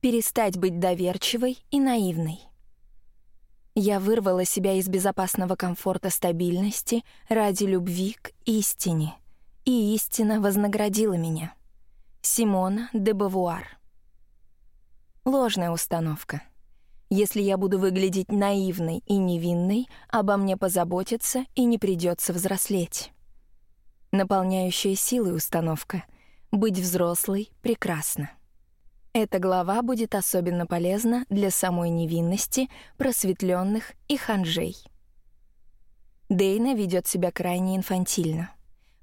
Перестать быть доверчивой и наивной. Я вырвала себя из безопасного комфорта стабильности ради любви к истине, и истина вознаградила меня. Симона де Бавуар. Ложная установка. Если я буду выглядеть наивной и невинной, обо мне позаботятся и не придется взрослеть. Наполняющая силой установка. Быть взрослой прекрасно. Эта глава будет особенно полезна для самой невинности, просветленных и ханжей. Дейна ведет себя крайне инфантильно.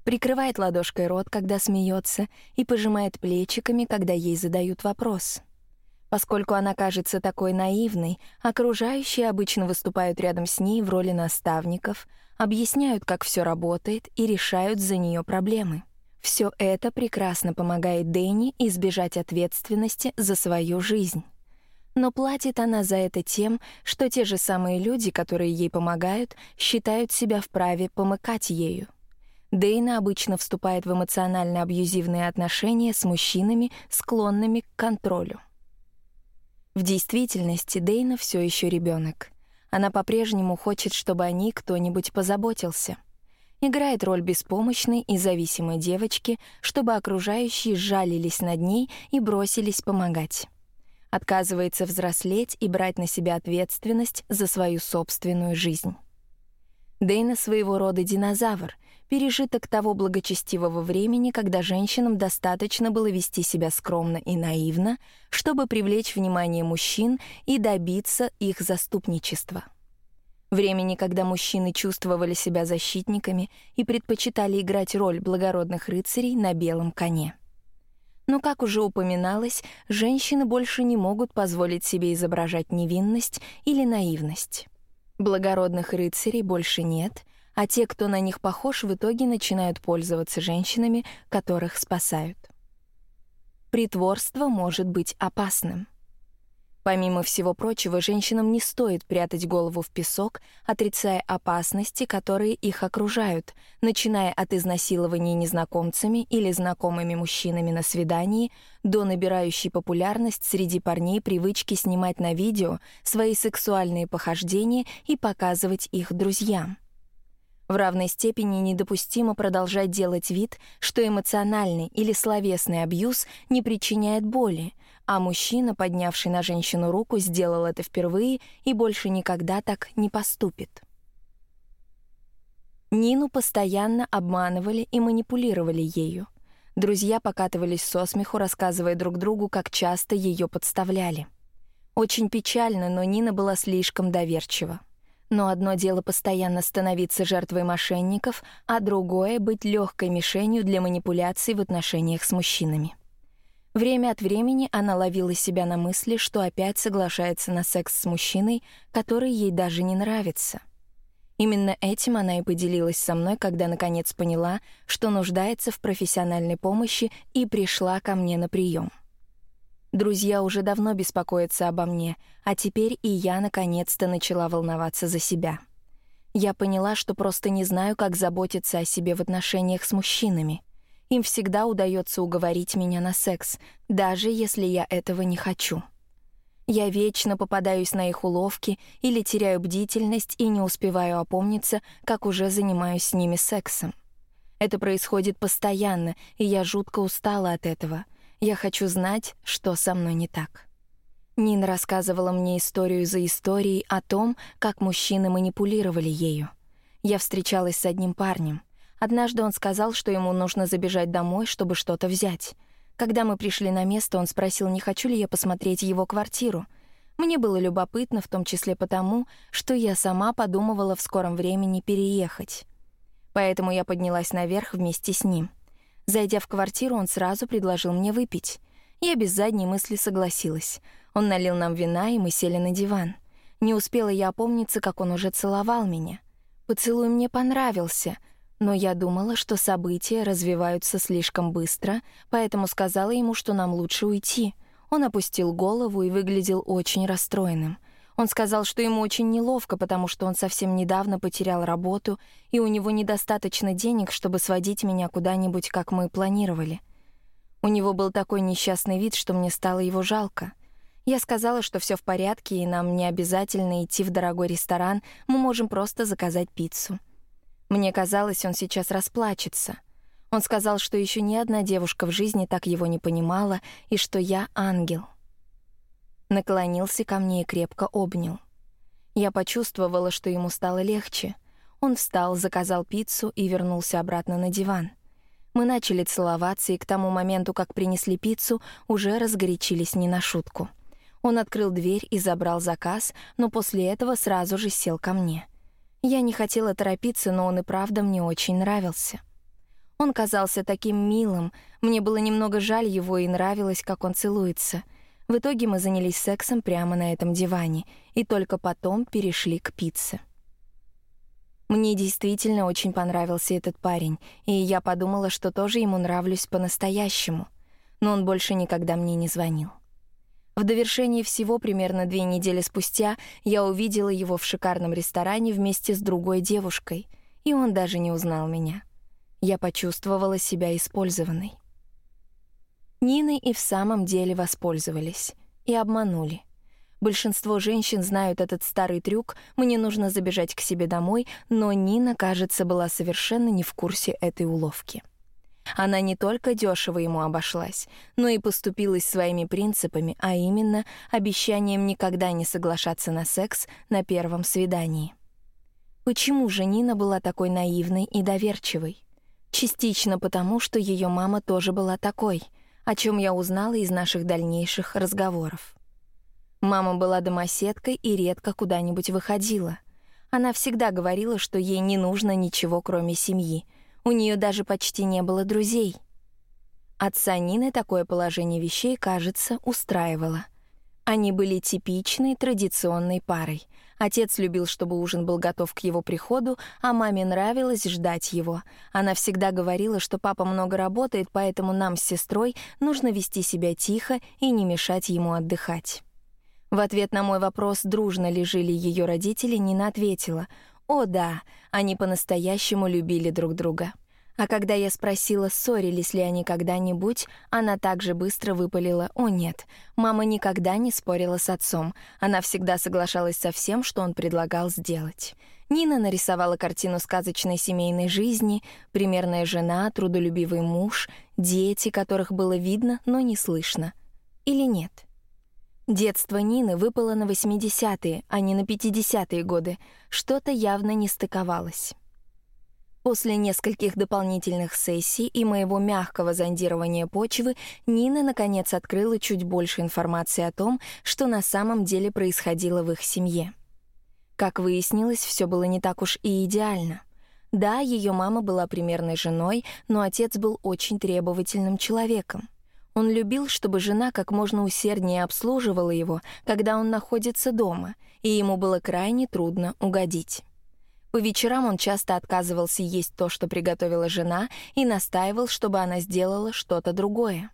Прикрывает ладошкой рот, когда смеется, и пожимает плечиками, когда ей задают вопрос. Поскольку она кажется такой наивной, окружающие обычно выступают рядом с ней в роли наставников, объясняют, как все работает, и решают за нее проблемы. Все это прекрасно помогает Дэнни избежать ответственности за свою жизнь. Но платит она за это тем, что те же самые люди, которые ей помогают, считают себя вправе помыкать ею. Дейна обычно вступает в эмоционально-абьюзивные отношения с мужчинами, склонными к контролю. В действительности Дейна все еще ребенок. Она по-прежнему хочет, чтобы о ней кто-нибудь позаботился — играет роль беспомощной и зависимой девочки, чтобы окружающие жалились над ней и бросились помогать. Отказывается взрослеть и брать на себя ответственность за свою собственную жизнь. Дейна своего рода динозавр, пережиток того благочестивого времени, когда женщинам достаточно было вести себя скромно и наивно, чтобы привлечь внимание мужчин и добиться их заступничества времени, когда мужчины чувствовали себя защитниками и предпочитали играть роль благородных рыцарей на белом коне. Но, как уже упоминалось, женщины больше не могут позволить себе изображать невинность или наивность. Благородных рыцарей больше нет, а те, кто на них похож, в итоге начинают пользоваться женщинами, которых спасают. Притворство может быть опасным — Помимо всего прочего, женщинам не стоит прятать голову в песок, отрицая опасности, которые их окружают, начиная от изнасилования незнакомцами или знакомыми мужчинами на свидании до набирающей популярность среди парней привычки снимать на видео свои сексуальные похождения и показывать их друзьям. В равной степени недопустимо продолжать делать вид, что эмоциональный или словесный абьюз не причиняет боли, а мужчина, поднявший на женщину руку, сделал это впервые и больше никогда так не поступит. Нину постоянно обманывали и манипулировали ею. Друзья покатывались со смеху, рассказывая друг другу, как часто ее подставляли. Очень печально, но Нина была слишком доверчива. Но одно дело постоянно становиться жертвой мошенников, а другое — быть легкой мишенью для манипуляций в отношениях с мужчинами. Время от времени она ловила себя на мысли, что опять соглашается на секс с мужчиной, который ей даже не нравится. Именно этим она и поделилась со мной, когда наконец поняла, что нуждается в профессиональной помощи и пришла ко мне на прием. Друзья уже давно беспокоятся обо мне, а теперь и я наконец-то начала волноваться за себя. Я поняла, что просто не знаю, как заботиться о себе в отношениях с мужчинами. Им всегда удается уговорить меня на секс, даже если я этого не хочу. Я вечно попадаюсь на их уловки или теряю бдительность и не успеваю опомниться, как уже занимаюсь с ними сексом. Это происходит постоянно, и я жутко устала от этого. Я хочу знать, что со мной не так. Нина рассказывала мне историю за историей о том, как мужчины манипулировали ею. Я встречалась с одним парнем. Однажды он сказал, что ему нужно забежать домой, чтобы что-то взять. Когда мы пришли на место, он спросил, не хочу ли я посмотреть его квартиру. Мне было любопытно, в том числе потому, что я сама подумывала в скором времени переехать. Поэтому я поднялась наверх вместе с ним. Зайдя в квартиру, он сразу предложил мне выпить. Я без задней мысли согласилась. Он налил нам вина, и мы сели на диван. Не успела я опомниться, как он уже целовал меня. Поцелуй мне понравился — но я думала, что события развиваются слишком быстро, поэтому сказала ему, что нам лучше уйти. Он опустил голову и выглядел очень расстроенным. Он сказал, что ему очень неловко, потому что он совсем недавно потерял работу, и у него недостаточно денег, чтобы сводить меня куда-нибудь, как мы планировали. У него был такой несчастный вид, что мне стало его жалко. Я сказала, что все в порядке, и нам не обязательно идти в дорогой ресторан, мы можем просто заказать пиццу. Мне казалось, он сейчас расплачется. Он сказал, что еще ни одна девушка в жизни так его не понимала, и что я ангел. Наклонился ко мне и крепко обнял. Я почувствовала, что ему стало легче. Он встал, заказал пиццу и вернулся обратно на диван. Мы начали целоваться, и к тому моменту, как принесли пиццу, уже разгорячились не на шутку. Он открыл дверь и забрал заказ, но после этого сразу же сел ко мне. Я не хотела торопиться, но он и правда мне очень нравился. Он казался таким милым, мне было немного жаль его и нравилось, как он целуется. В итоге мы занялись сексом прямо на этом диване и только потом перешли к пицце. Мне действительно очень понравился этот парень, и я подумала, что тоже ему нравлюсь по-настоящему, но он больше никогда мне не звонил. В довершении всего, примерно две недели спустя, я увидела его в шикарном ресторане вместе с другой девушкой, и он даже не узнал меня. Я почувствовала себя использованной. Нины и в самом деле воспользовались и обманули. Большинство женщин знают этот старый трюк «мне нужно забежать к себе домой», но Нина, кажется, была совершенно не в курсе этой уловки. Она не только дешево ему обошлась, но и поступилась своими принципами, а именно обещанием никогда не соглашаться на секс на первом свидании. Почему же Нина была такой наивной и доверчивой? Частично потому, что ее мама тоже была такой, о чем я узнала из наших дальнейших разговоров. Мама была домоседкой и редко куда-нибудь выходила. Она всегда говорила, что ей не нужно ничего, кроме семьи — у нее даже почти не было друзей. Отца Нины такое положение вещей, кажется, устраивало. Они были типичной традиционной парой. Отец любил, чтобы ужин был готов к его приходу, а маме нравилось ждать его. Она всегда говорила, что папа много работает, поэтому нам с сестрой нужно вести себя тихо и не мешать ему отдыхать. В ответ на мой вопрос, дружно ли жили ее родители, Нина ответила — о да, они по-настоящему любили друг друга. А когда я спросила, ссорились ли они когда-нибудь, она также быстро выпалила «О нет, мама никогда не спорила с отцом, она всегда соглашалась со всем, что он предлагал сделать». Нина нарисовала картину сказочной семейной жизни, примерная жена, трудолюбивый муж, дети, которых было видно, но не слышно. Или нет? Детство Нины выпало на 80-е, а не на 50-е годы. Что-то явно не стыковалось. После нескольких дополнительных сессий и моего мягкого зондирования почвы Нина, наконец, открыла чуть больше информации о том, что на самом деле происходило в их семье. Как выяснилось, все было не так уж и идеально. Да, ее мама была примерной женой, но отец был очень требовательным человеком. Он любил, чтобы жена как можно усерднее обслуживала его, когда он находится дома, и ему было крайне трудно угодить. По вечерам он часто отказывался есть то, что приготовила жена, и настаивал, чтобы она сделала что-то другое.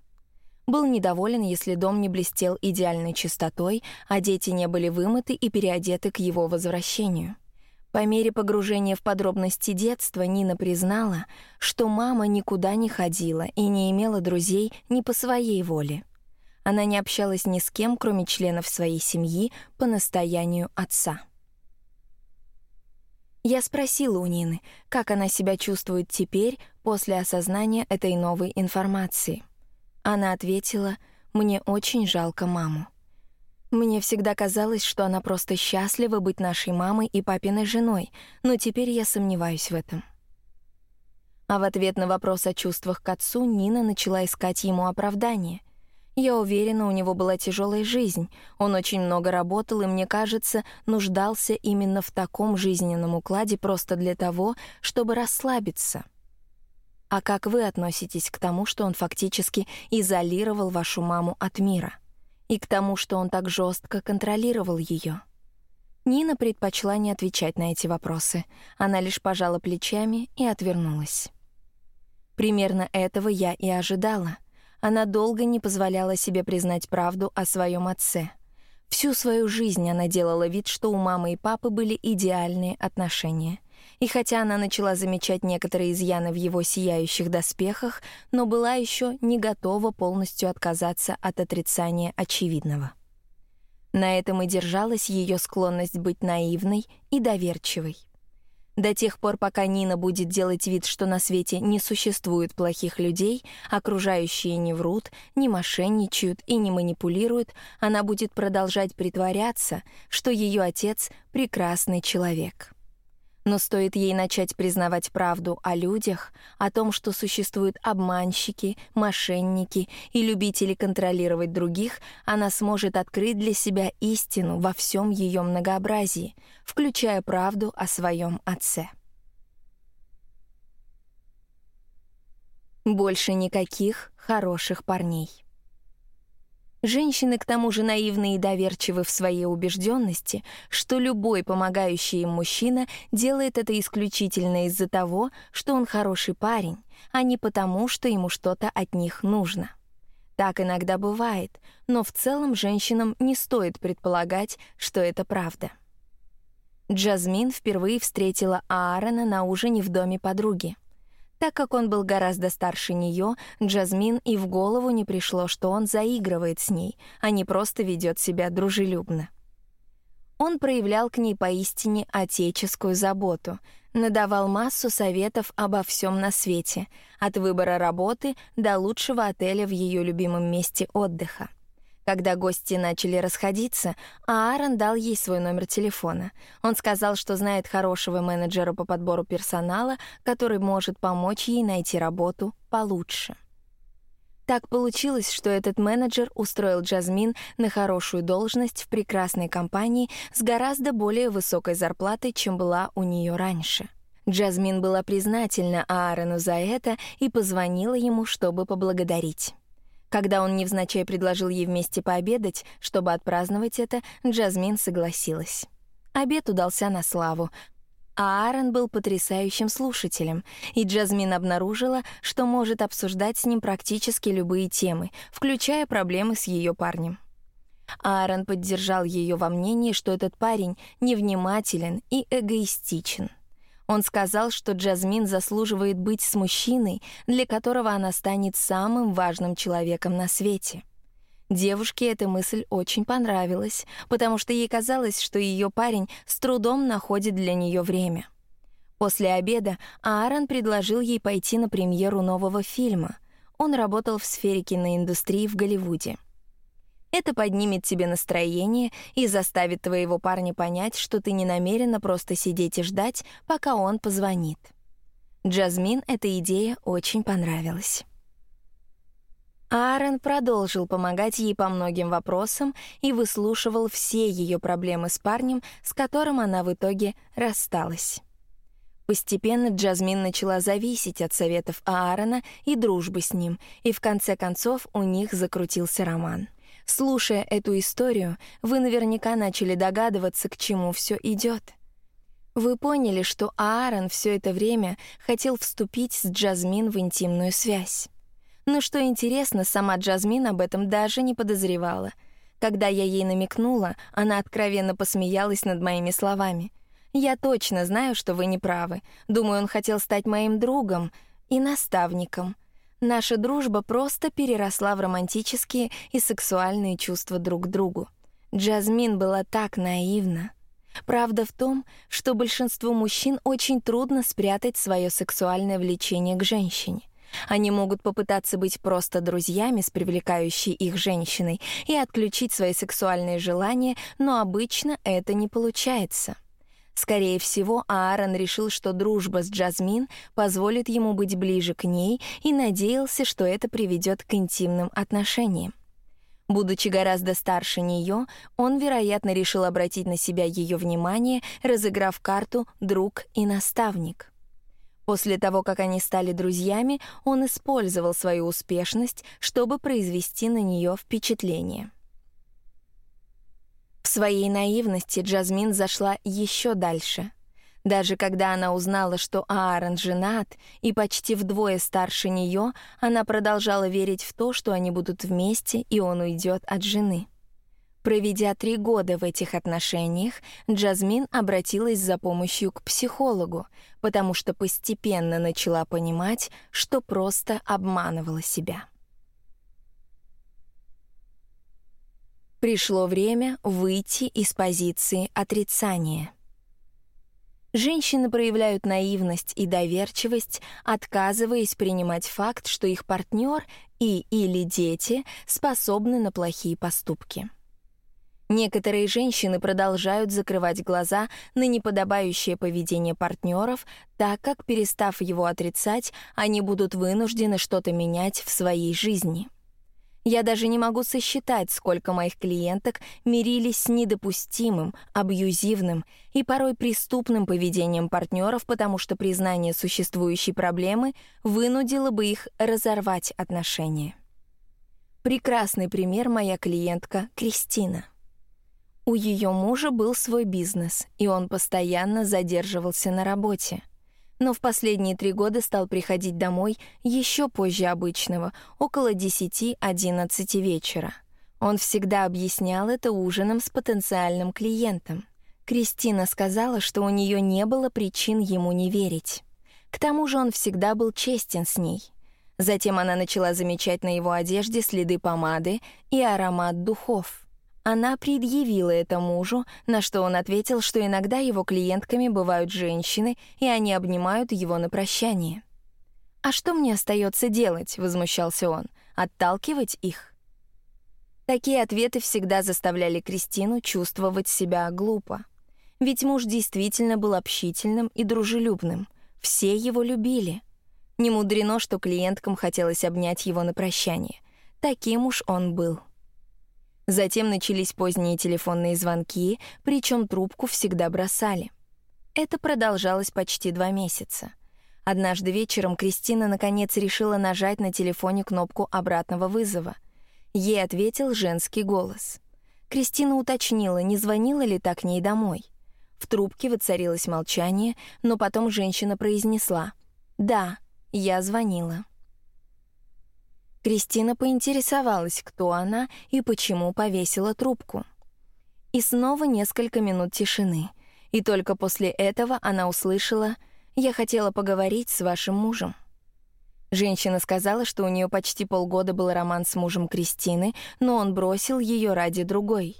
Был недоволен, если дом не блестел идеальной чистотой, а дети не были вымыты и переодеты к его возвращению. По мере погружения в подробности детства Нина признала, что мама никуда не ходила и не имела друзей ни по своей воле. Она не общалась ни с кем, кроме членов своей семьи, по настоянию отца. Я спросила у Нины, как она себя чувствует теперь после осознания этой новой информации. Она ответила, «Мне очень жалко маму». Мне всегда казалось, что она просто счастлива быть нашей мамой и папиной женой, но теперь я сомневаюсь в этом. А в ответ на вопрос о чувствах к отцу Нина начала искать ему оправдание. Я уверена, у него была тяжелая жизнь. Он очень много работал и, мне кажется, нуждался именно в таком жизненном укладе просто для того, чтобы расслабиться. А как вы относитесь к тому, что он фактически изолировал вашу маму от мира? И к тому, что он так жестко контролировал ее. Нина предпочла не отвечать на эти вопросы. Она лишь пожала плечами и отвернулась. Примерно этого я и ожидала. Она долго не позволяла себе признать правду о своем отце. Всю свою жизнь она делала вид, что у мамы и папы были идеальные отношения — и хотя она начала замечать некоторые изъяны в его сияющих доспехах, но была еще не готова полностью отказаться от отрицания очевидного. На этом и держалась ее склонность быть наивной и доверчивой. До тех пор, пока Нина будет делать вид, что на свете не существует плохих людей, окружающие не врут, не мошенничают и не манипулируют, она будет продолжать притворяться, что ее отец — прекрасный человек. Но стоит ей начать признавать правду о людях, о том, что существуют обманщики, мошенники и любители контролировать других, она сможет открыть для себя истину во всем ее многообразии, включая правду о своем отце. Больше никаких хороших парней. Женщины к тому же наивны и доверчивы в своей убежденности, что любой помогающий им мужчина делает это исключительно из-за того, что он хороший парень, а не потому, что ему что-то от них нужно. Так иногда бывает, но в целом женщинам не стоит предполагать, что это правда. Джазмин впервые встретила Аарона на ужине в доме подруги. Так как он был гораздо старше нее, Джазмин и в голову не пришло, что он заигрывает с ней, а не просто ведет себя дружелюбно. Он проявлял к ней поистине отеческую заботу, надавал массу советов обо всем на свете, от выбора работы до лучшего отеля в ее любимом месте отдыха. Когда гости начали расходиться, Аарон дал ей свой номер телефона. Он сказал, что знает хорошего менеджера по подбору персонала, который может помочь ей найти работу получше. Так получилось, что этот менеджер устроил Джазмин на хорошую должность в прекрасной компании с гораздо более высокой зарплатой, чем была у нее раньше. Джазмин была признательна Аарону за это и позвонила ему, чтобы поблагодарить. Когда он невзначай предложил ей вместе пообедать, чтобы отпраздновать это, Джазмин согласилась. Обед удался на славу, а Аарон был потрясающим слушателем, и Джазмин обнаружила, что может обсуждать с ним практически любые темы, включая проблемы с ее парнем. Аарон поддержал ее во мнении, что этот парень невнимателен и эгоистичен — он сказал, что Джазмин заслуживает быть с мужчиной, для которого она станет самым важным человеком на свете. Девушке эта мысль очень понравилась, потому что ей казалось, что ее парень с трудом находит для нее время. После обеда Аарон предложил ей пойти на премьеру нового фильма. Он работал в сфере киноиндустрии в Голливуде. Это поднимет тебе настроение и заставит твоего парня понять, что ты не намерена просто сидеть и ждать, пока он позвонит. Джазмин эта идея очень понравилась. Аарон продолжил помогать ей по многим вопросам и выслушивал все ее проблемы с парнем, с которым она в итоге рассталась. Постепенно Джазмин начала зависеть от советов Аарона и дружбы с ним, и в конце концов у них закрутился роман — Слушая эту историю, вы наверняка начали догадываться, к чему все идет. Вы поняли, что Аарон все это время хотел вступить с Джазмин в интимную связь. Но что интересно, сама Джазмин об этом даже не подозревала. Когда я ей намекнула, она откровенно посмеялась над моими словами. «Я точно знаю, что вы не правы. Думаю, он хотел стать моим другом и наставником. Наша дружба просто переросла в романтические и сексуальные чувства друг к другу. Джазмин была так наивна. Правда в том, что большинству мужчин очень трудно спрятать свое сексуальное влечение к женщине. Они могут попытаться быть просто друзьями с привлекающей их женщиной и отключить свои сексуальные желания, но обычно это не получается. Скорее всего, Аарон решил, что дружба с Джазмин позволит ему быть ближе к ней и надеялся, что это приведет к интимным отношениям. Будучи гораздо старше нее, он, вероятно, решил обратить на себя ее внимание, разыграв карту «друг и наставник». После того, как они стали друзьями, он использовал свою успешность, чтобы произвести на нее впечатление. Своей наивности Джазмин зашла еще дальше. Даже когда она узнала, что Аарон женат и почти вдвое старше нее, она продолжала верить в то, что они будут вместе и он уйдет от жены. Проведя три года в этих отношениях, Джазмин обратилась за помощью к психологу, потому что постепенно начала понимать, что просто обманывала себя. Пришло время выйти из позиции отрицания. Женщины проявляют наивность и доверчивость, отказываясь принимать факт, что их партнер и или дети способны на плохие поступки. Некоторые женщины продолжают закрывать глаза на неподобающее поведение партнеров, так как, перестав его отрицать, они будут вынуждены что-то менять в своей жизни. Я даже не могу сосчитать, сколько моих клиенток мирились с недопустимым, абьюзивным и порой преступным поведением партнеров, потому что признание существующей проблемы вынудило бы их разорвать отношения. Прекрасный пример моя клиентка Кристина. У ее мужа был свой бизнес, и он постоянно задерживался на работе. Но в последние три года стал приходить домой еще позже обычного, около 10-11 вечера. Он всегда объяснял это ужином с потенциальным клиентом. Кристина сказала, что у нее не было причин ему не верить. К тому же он всегда был честен с ней. Затем она начала замечать на его одежде следы помады и аромат духов. Она предъявила это мужу, на что он ответил, что иногда его клиентками бывают женщины, и они обнимают его на прощание. «А что мне остается делать?» — возмущался он. «Отталкивать их?» Такие ответы всегда заставляли Кристину чувствовать себя глупо. Ведь муж действительно был общительным и дружелюбным. Все его любили. Не мудрено, что клиенткам хотелось обнять его на прощание. Таким уж он был. Затем начались поздние телефонные звонки, причем трубку всегда бросали. Это продолжалось почти два месяца. Однажды вечером Кристина наконец решила нажать на телефоне кнопку обратного вызова. Ей ответил женский голос. Кристина уточнила, не звонила ли так к ней домой. В трубке воцарилось молчание, но потом женщина произнесла «Да, я звонила». Кристина поинтересовалась, кто она и почему повесила трубку. И снова несколько минут тишины. И только после этого она услышала «Я хотела поговорить с вашим мужем». Женщина сказала, что у нее почти полгода был роман с мужем Кристины, но он бросил ее ради другой.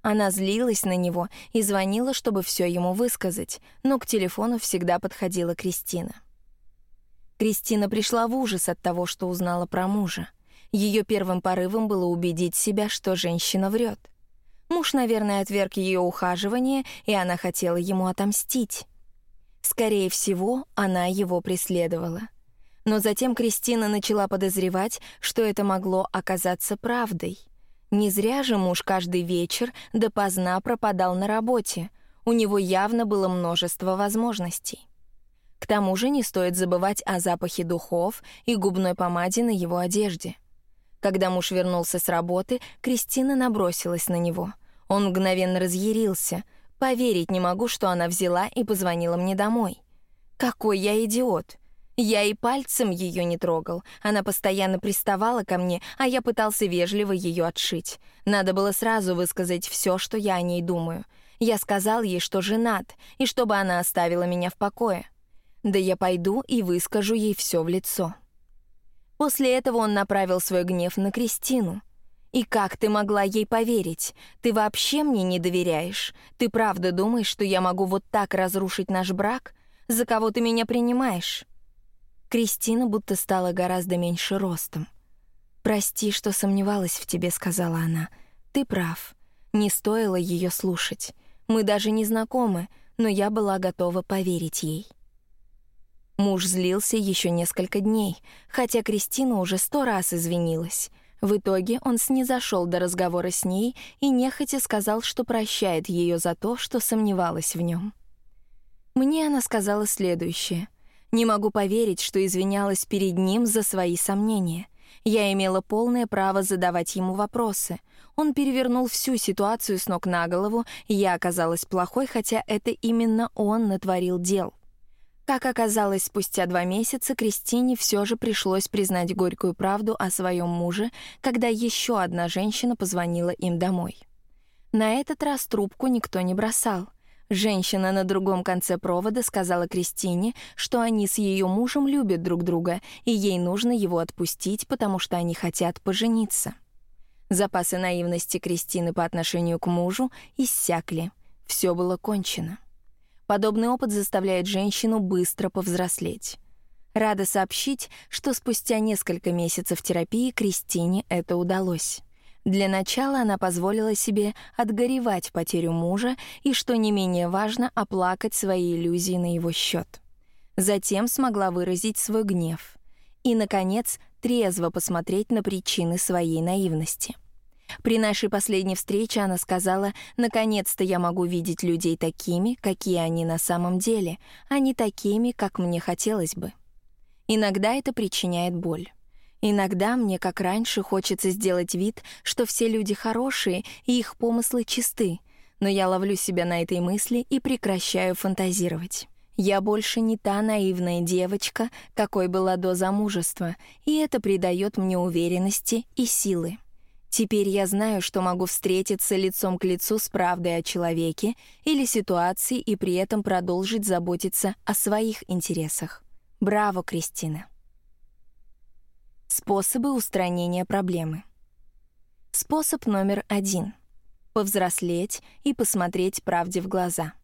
Она злилась на него и звонила, чтобы все ему высказать, но к телефону всегда подходила Кристина. Кристина пришла в ужас от того, что узнала про мужа. Ее первым порывом было убедить себя, что женщина врет. Муж, наверное, отверг ее ухаживание, и она хотела ему отомстить. Скорее всего, она его преследовала. Но затем Кристина начала подозревать, что это могло оказаться правдой. Не зря же муж каждый вечер допоздна пропадал на работе. У него явно было множество возможностей. К тому же не стоит забывать о запахе духов и губной помаде на его одежде. Когда муж вернулся с работы, Кристина набросилась на него. Он мгновенно разъярился. Поверить не могу, что она взяла и позвонила мне домой. Какой я идиот! Я и пальцем ее не трогал. Она постоянно приставала ко мне, а я пытался вежливо ее отшить. Надо было сразу высказать все, что я о ней думаю. Я сказал ей, что женат, и чтобы она оставила меня в покое. Да я пойду и выскажу ей все в лицо. После этого он направил свой гнев на Кристину. «И как ты могла ей поверить? Ты вообще мне не доверяешь? Ты правда думаешь, что я могу вот так разрушить наш брак? За кого ты меня принимаешь?» Кристина будто стала гораздо меньше ростом. «Прости, что сомневалась в тебе», — сказала она. «Ты прав. Не стоило ее слушать. Мы даже не знакомы, но я была готова поверить ей». Муж злился еще несколько дней, хотя Кристина уже сто раз извинилась. В итоге он снизошел до разговора с ней и нехотя сказал, что прощает ее за то, что сомневалась в нем. Мне она сказала следующее. «Не могу поверить, что извинялась перед ним за свои сомнения. Я имела полное право задавать ему вопросы. Он перевернул всю ситуацию с ног на голову, я оказалась плохой, хотя это именно он натворил дел. Как оказалось, спустя два месяца Кристине все же пришлось признать горькую правду о своем муже, когда еще одна женщина позвонила им домой. На этот раз трубку никто не бросал. Женщина на другом конце провода сказала Кристине, что они с ее мужем любят друг друга, и ей нужно его отпустить, потому что они хотят пожениться. Запасы наивности Кристины по отношению к мужу иссякли. Все было кончено. Подобный опыт заставляет женщину быстро повзрослеть. Рада сообщить, что спустя несколько месяцев терапии Кристине это удалось. Для начала она позволила себе отгоревать потерю мужа и, что не менее важно, оплакать свои иллюзии на его счет. Затем смогла выразить свой гнев. И, наконец, трезво посмотреть на причины своей наивности. При нашей последней встрече она сказала, «Наконец-то я могу видеть людей такими, какие они на самом деле, а не такими, как мне хотелось бы». Иногда это причиняет боль. Иногда мне, как раньше, хочется сделать вид, что все люди хорошие и их помыслы чисты, но я ловлю себя на этой мысли и прекращаю фантазировать. Я больше не та наивная девочка, какой была до замужества, и это придает мне уверенности и силы. Теперь я знаю, что могу встретиться лицом к лицу с правдой о человеке или ситуации и при этом продолжить заботиться о своих интересах. Браво, Кристина! Способы устранения проблемы. Способ номер один — повзрослеть и посмотреть правде в глаза.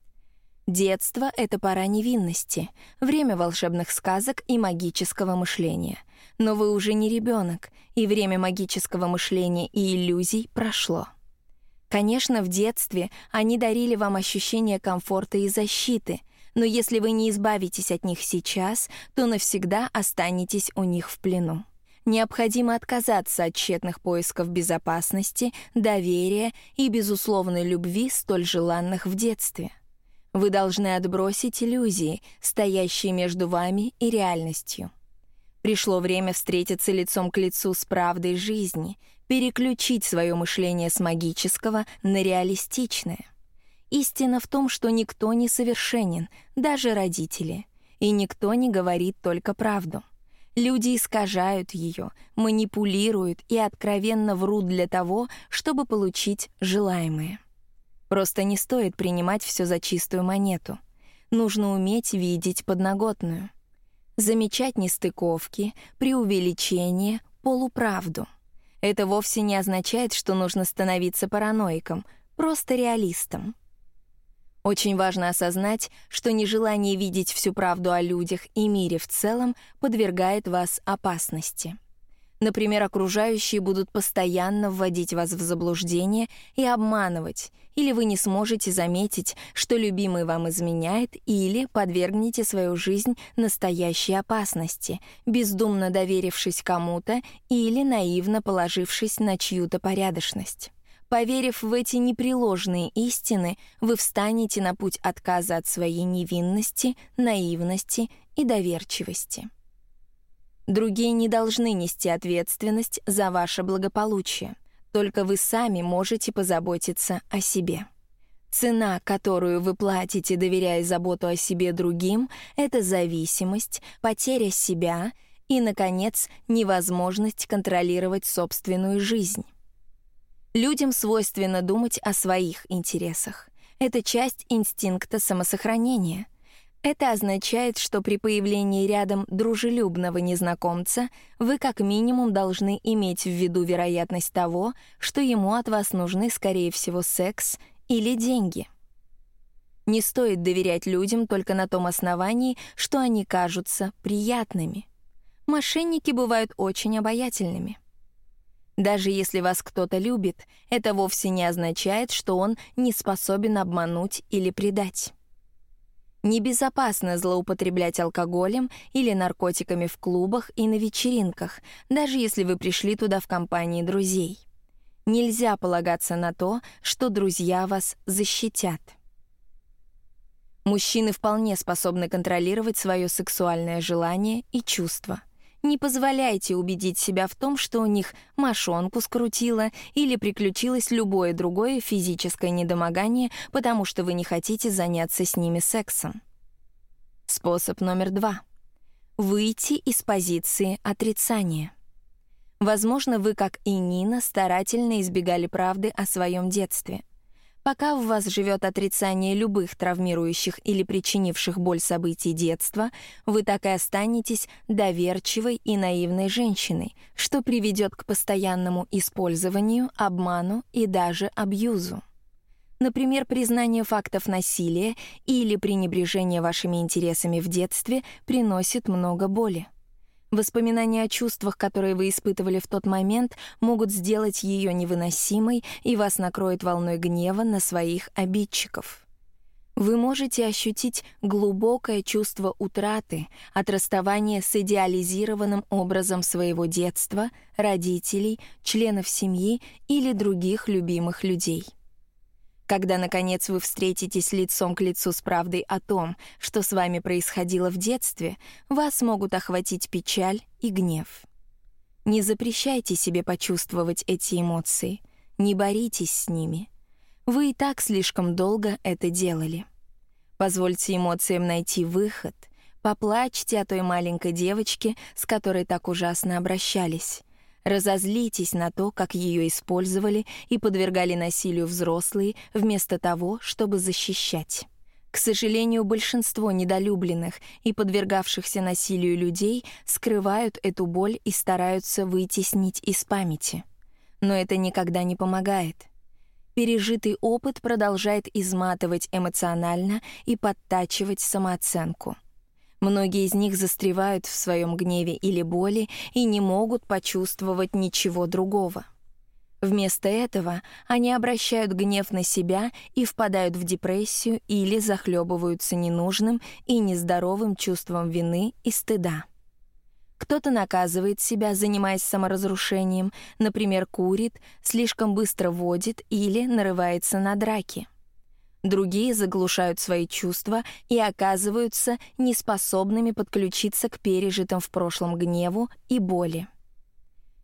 Детство — это пора невинности, время волшебных сказок и магического мышления. Но вы уже не ребенок, и время магического мышления и иллюзий прошло. Конечно, в детстве они дарили вам ощущение комфорта и защиты, но если вы не избавитесь от них сейчас, то навсегда останетесь у них в плену необходимо отказаться от тщетных поисков безопасности, доверия и безусловной любви, столь желанных в детстве. Вы должны отбросить иллюзии, стоящие между вами и реальностью. Пришло время встретиться лицом к лицу с правдой жизни, переключить свое мышление с магического на реалистичное. Истина в том, что никто не совершенен, даже родители, и никто не говорит только правду. Люди искажают ее, манипулируют и откровенно врут для того, чтобы получить желаемое. Просто не стоит принимать все за чистую монету. Нужно уметь видеть подноготную. Замечать нестыковки, преувеличение, полуправду. Это вовсе не означает, что нужно становиться параноиком, просто реалистом. Очень важно осознать, что нежелание видеть всю правду о людях и мире в целом подвергает вас опасности. Например, окружающие будут постоянно вводить вас в заблуждение и обманывать, или вы не сможете заметить, что любимый вам изменяет, или подвергнете свою жизнь настоящей опасности, бездумно доверившись кому-то или наивно положившись на чью-то порядочность. Поверив в эти непреложные истины, вы встанете на путь отказа от своей невинности, наивности и доверчивости. Другие не должны нести ответственность за ваше благополучие. Только вы сами можете позаботиться о себе. Цена, которую вы платите, доверяя заботу о себе другим, это зависимость, потеря себя и, наконец, невозможность контролировать собственную жизнь. Людям свойственно думать о своих интересах. Это часть инстинкта самосохранения. Это означает, что при появлении рядом дружелюбного незнакомца вы как минимум должны иметь в виду вероятность того, что ему от вас нужны, скорее всего, секс или деньги. Не стоит доверять людям только на том основании, что они кажутся приятными. Мошенники бывают очень обаятельными. Даже если вас кто-то любит, это вовсе не означает, что он не способен обмануть или предать. Небезопасно злоупотреблять алкоголем или наркотиками в клубах и на вечеринках, даже если вы пришли туда в компании друзей. Нельзя полагаться на то, что друзья вас защитят. Мужчины вполне способны контролировать свое сексуальное желание и чувства — не позволяйте убедить себя в том, что у них мошонку скрутило или приключилось любое другое физическое недомогание, потому что вы не хотите заняться с ними сексом. Способ номер два. Выйти из позиции отрицания. Возможно, вы, как и Нина, старательно избегали правды о своем детстве. Пока в вас живет отрицание любых травмирующих или причинивших боль событий детства, вы так и останетесь доверчивой и наивной женщиной, что приведет к постоянному использованию, обману и даже абьюзу. Например, признание фактов насилия или пренебрежение вашими интересами в детстве приносит много боли. Воспоминания о чувствах, которые вы испытывали в тот момент, могут сделать ее невыносимой, и вас накроет волной гнева на своих обидчиков. Вы можете ощутить глубокое чувство утраты от расставания с идеализированным образом своего детства, родителей, членов семьи или других любимых людей. Когда, наконец, вы встретитесь лицом к лицу с правдой о том, что с вами происходило в детстве, вас могут охватить печаль и гнев. Не запрещайте себе почувствовать эти эмоции, не боритесь с ними. Вы и так слишком долго это делали. Позвольте эмоциям найти выход, поплачьте о той маленькой девочке, с которой так ужасно обращались, Разозлитесь на то, как ее использовали и подвергали насилию взрослые, вместо того, чтобы защищать. К сожалению, большинство недолюбленных и подвергавшихся насилию людей скрывают эту боль и стараются вытеснить из памяти. Но это никогда не помогает. Пережитый опыт продолжает изматывать эмоционально и подтачивать самооценку. Многие из них застревают в своем гневе или боли и не могут почувствовать ничего другого. Вместо этого они обращают гнев на себя и впадают в депрессию или захлебываются ненужным и нездоровым чувством вины и стыда. Кто-то наказывает себя, занимаясь саморазрушением, например, курит, слишком быстро водит или нарывается на драки другие заглушают свои чувства и оказываются неспособными подключиться к пережитым в прошлом гневу и боли.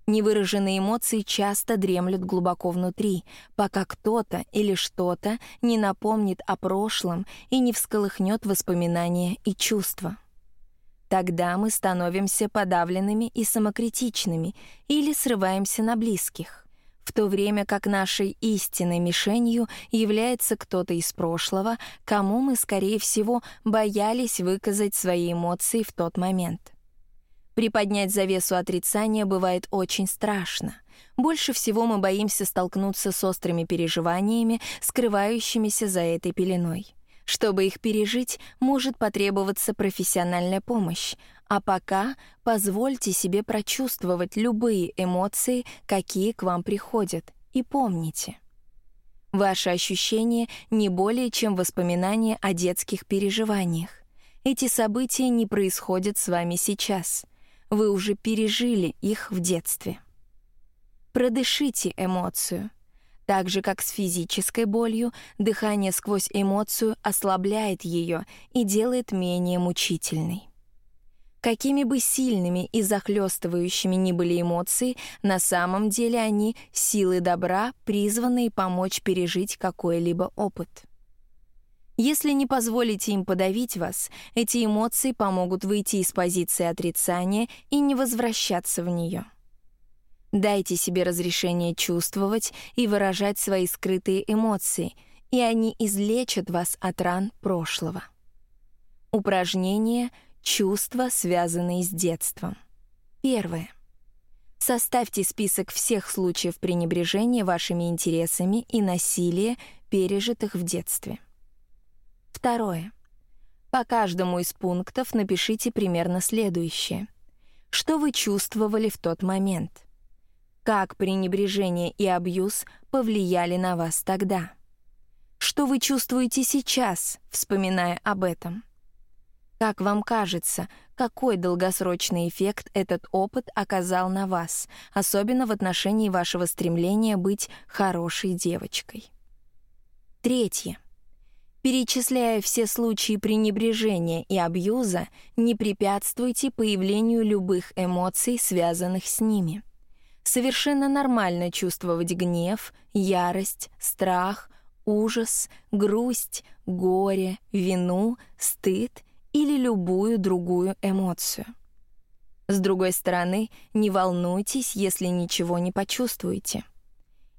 Невыраженные эмоции часто дремлют глубоко внутри, пока кто-то или что-то не напомнит о прошлом и не всколыхнет воспоминания и чувства. Тогда мы становимся подавленными и самокритичными или срываемся на близких в то время как нашей истинной мишенью является кто-то из прошлого, кому мы, скорее всего, боялись выказать свои эмоции в тот момент. Приподнять завесу отрицания бывает очень страшно. Больше всего мы боимся столкнуться с острыми переживаниями, скрывающимися за этой пеленой. Чтобы их пережить, может потребоваться профессиональная помощь, а пока позвольте себе прочувствовать любые эмоции, какие к вам приходят, и помните. Ваши ощущения не более чем воспоминания о детских переживаниях. Эти события не происходят с вами сейчас. Вы уже пережили их в детстве. Продышите эмоцию. Так же, как с физической болью, дыхание сквозь эмоцию ослабляет ее и делает менее мучительной. Какими бы сильными и захлестывающими ни были эмоции, на самом деле они — силы добра, призванные помочь пережить какой-либо опыт. Если не позволите им подавить вас, эти эмоции помогут выйти из позиции отрицания и не возвращаться в нее. Дайте себе разрешение чувствовать и выражать свои скрытые эмоции, и они излечат вас от ран прошлого. Упражнение — Чувства, связанные с детством. Первое. Составьте список всех случаев пренебрежения вашими интересами и насилия, пережитых в детстве. Второе. По каждому из пунктов напишите примерно следующее. Что вы чувствовали в тот момент? Как пренебрежение и абьюз повлияли на вас тогда? Что вы чувствуете сейчас, вспоминая об этом? Как вам кажется, какой долгосрочный эффект этот опыт оказал на вас, особенно в отношении вашего стремления быть хорошей девочкой? Третье. Перечисляя все случаи пренебрежения и абьюза, не препятствуйте появлению любых эмоций, связанных с ними. Совершенно нормально чувствовать гнев, ярость, страх, ужас, грусть, горе, вину, стыд или любую другую эмоцию. С другой стороны, не волнуйтесь, если ничего не почувствуете.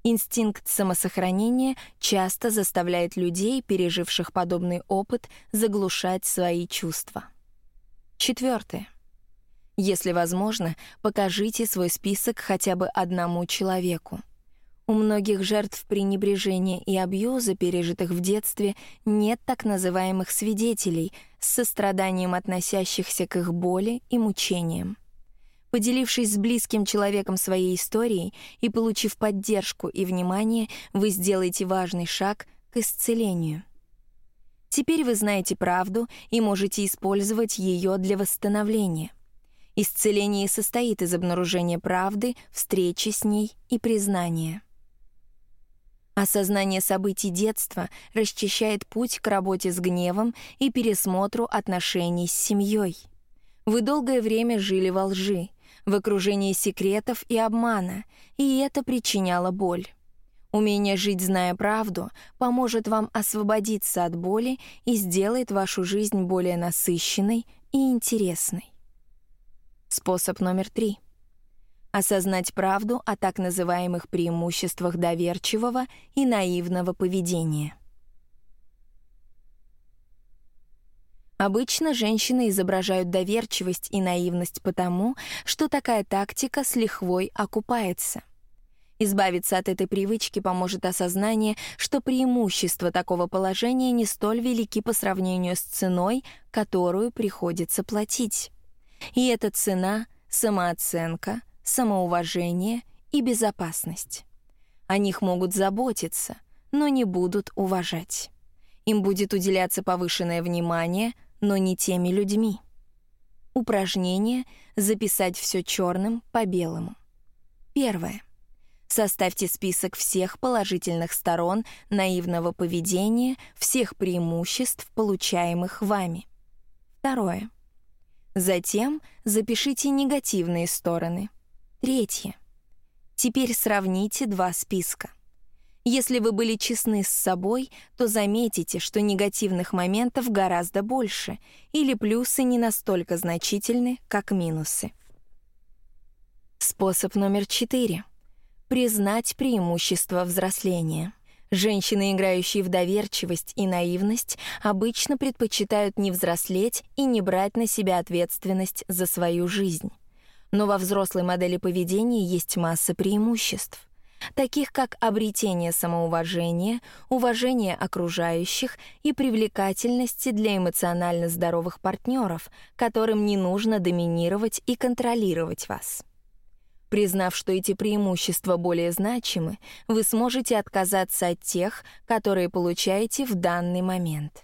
Инстинкт самосохранения часто заставляет людей, переживших подобный опыт, заглушать свои чувства. Четвертое. Если возможно, покажите свой список хотя бы одному человеку. У многих жертв пренебрежения и абьюза, пережитых в детстве, нет так называемых свидетелей, с состраданием относящихся к их боли и мучениям. Поделившись с близким человеком своей историей и получив поддержку и внимание, вы сделаете важный шаг к исцелению. Теперь вы знаете правду и можете использовать ее для восстановления. Исцеление состоит из обнаружения правды, встречи с ней и признания. Осознание событий детства расчищает путь к работе с гневом и пересмотру отношений с семьей. Вы долгое время жили во лжи, в окружении секретов и обмана, и это причиняло боль. Умение жить, зная правду, поможет вам освободиться от боли и сделает вашу жизнь более насыщенной и интересной. Способ номер три. Осознать правду о так называемых преимуществах доверчивого и наивного поведения. Обычно женщины изображают доверчивость и наивность потому, что такая тактика с лихвой окупается. Избавиться от этой привычки поможет осознание, что преимущества такого положения не столь велики по сравнению с ценой, которую приходится платить. И эта цена — самооценка, самоуважение и безопасность. О них могут заботиться, но не будут уважать. Им будет уделяться повышенное внимание — но не теми людьми. Упражнение «Записать все черным по белому». Первое. Составьте список всех положительных сторон наивного поведения, всех преимуществ, получаемых вами. Второе. Затем запишите негативные стороны. Третье. Теперь сравните два списка. Если вы были честны с собой, то заметите, что негативных моментов гораздо больше, или плюсы не настолько значительны, как минусы. Способ номер четыре. Признать преимущество взросления. Женщины, играющие в доверчивость и наивность, обычно предпочитают не взрослеть и не брать на себя ответственность за свою жизнь. Но во взрослой модели поведения есть масса преимуществ таких как обретение самоуважения, уважение окружающих и привлекательности для эмоционально здоровых партнеров, которым не нужно доминировать и контролировать вас. Признав, что эти преимущества более значимы, вы сможете отказаться от тех, которые получаете в данный момент.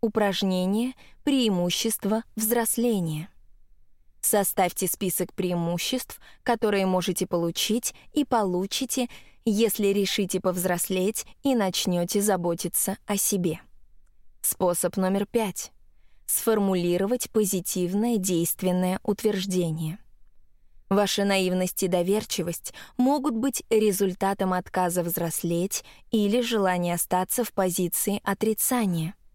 Упражнение «Преимущество взросления». Составьте список преимуществ, которые можете получить и получите, если решите повзрослеть и начнете заботиться о себе. Способ номер пять. Сформулировать позитивное действенное утверждение. Ваша наивность и доверчивость могут быть результатом отказа взрослеть или желания остаться в позиции отрицания —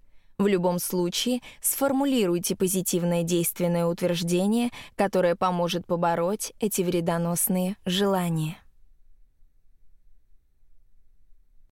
в любом случае, сформулируйте позитивное действенное утверждение, которое поможет побороть эти вредоносные желания.